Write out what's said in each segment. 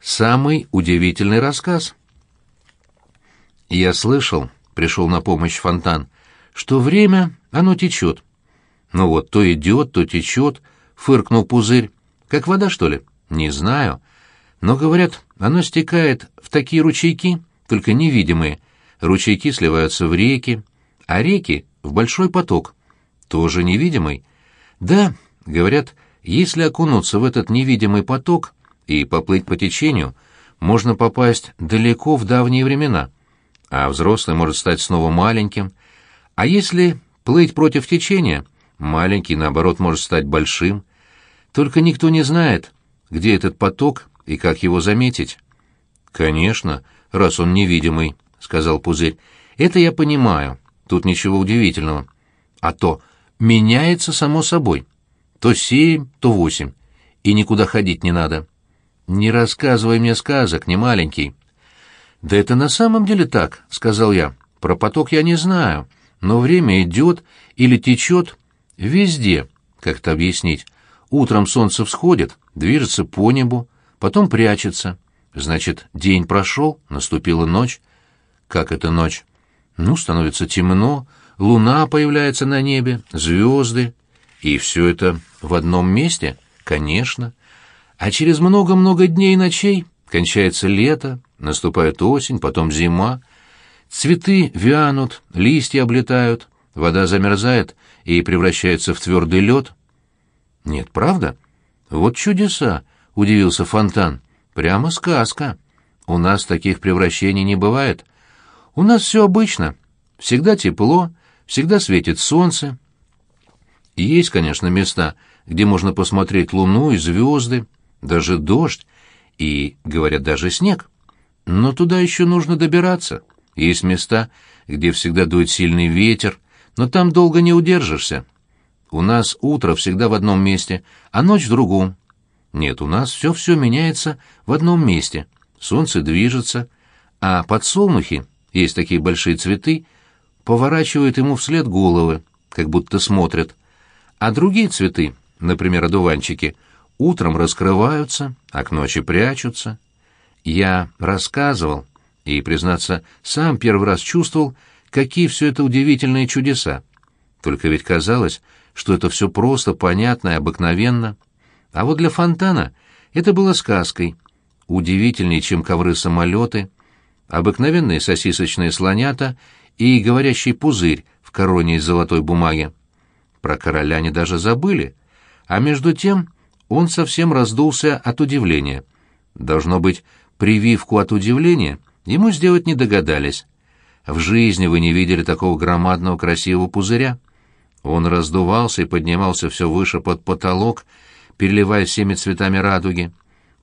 самый удивительный рассказ. Я слышал, пришел на помощь фонтан, что время, оно течет. Ну вот, то идет, то течет, фыркнул пузырь. Как вода, что ли? Не знаю. Но, говорят, оно стекает в такие ручейки, только невидимые. Ручейки сливаются в реки, а реки — в большой поток. Тоже невидимый. Да, говорят, если окунуться в этот невидимый поток и поплыть по течению, можно попасть далеко в давние времена, а взрослый может стать снова маленьким. А если плыть против течения, маленький, наоборот, может стать большим. Только никто не знает, где этот поток и как его заметить. «Конечно, раз он невидимый», — сказал Пузырь. «Это я понимаю. Тут ничего удивительного. А то меняется само собой. То семь, то восемь. И никуда ходить не надо. Не рассказывай мне сказок, не маленький». «Да это на самом деле так», — сказал я. «Про поток я не знаю, но время идет или течет везде, как-то объяснить. Утром солнце всходит, движется по небу, потом прячется. Значит, день прошел, наступила ночь. Как это ночь? Ну, становится темно, луна появляется на небе, звезды. И все это в одном месте? Конечно. А через много-много дней и ночей кончается лето, наступает осень, потом зима. Цветы вянут, листья облетают, вода замерзает и превращается в твердый лед. Нет, правда? Вот чудеса, удивился Фонтан. Прямо сказка. У нас таких превращений не бывает. У нас все обычно. Всегда тепло, всегда светит солнце. Есть, конечно, места, где можно посмотреть луну и звезды, даже дождь и, говорят, даже снег. Но туда еще нужно добираться. Есть места, где всегда дует сильный ветер, но там долго не удержишься. У нас утро всегда в одном месте, а ночь в другом. Нет, у нас все-все меняется в одном месте. Солнце движется, а подсолнухи, есть такие большие цветы, поворачивают ему вслед головы, как будто смотрят. А другие цветы, например, одуванчики, утром раскрываются, а к ночи прячутся. Я рассказывал и, признаться, сам первый раз чувствовал, какие все это удивительные чудеса. Только ведь казалось, что это все просто, понятно и обыкновенно. А вот для фонтана это было сказкой, удивительнее, чем ковры-самолеты, обыкновенные сосисочные слонята и говорящий пузырь в короне из золотой бумаги. Про короля они даже забыли, а между тем он совсем раздулся от удивления. Должно быть, прививку от удивления ему сделать не догадались. В жизни вы не видели такого громадного красивого пузыря. Он раздувался и поднимался все выше под потолок, переливая всеми цветами радуги.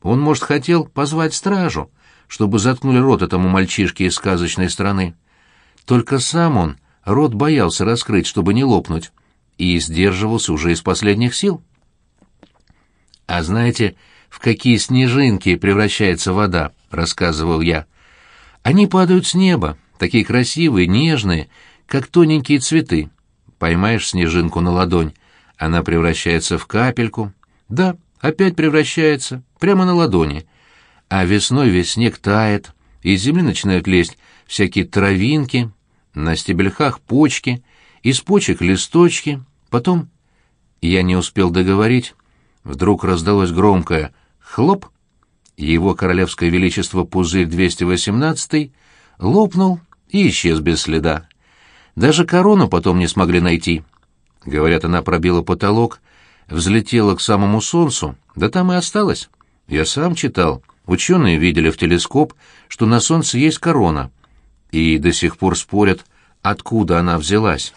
Он, может, хотел позвать стражу, чтобы заткнули рот этому мальчишке из сказочной страны. Только сам он рот боялся раскрыть, чтобы не лопнуть, и сдерживался уже из последних сил. «А знаете, в какие снежинки превращается вода?» — рассказывал я. «Они падают с неба, такие красивые, нежные, как тоненькие цветы. Поймаешь снежинку на ладонь, она превращается в капельку, да, опять превращается, прямо на ладони. А весной весь снег тает, из земли начинают лезть всякие травинки, на стебельках почки, из почек листочки, потом... Я не успел договорить. Вдруг раздалось громкое «хлоп», его королевское величество пузырь 218 лопнул и исчез без следа. Даже корону потом не смогли найти. Говорят, она пробила потолок взлетела к самому солнцу, да там и осталась. Я сам читал. Ученые видели в телескоп, что на солнце есть корона, и до сих пор спорят, откуда она взялась.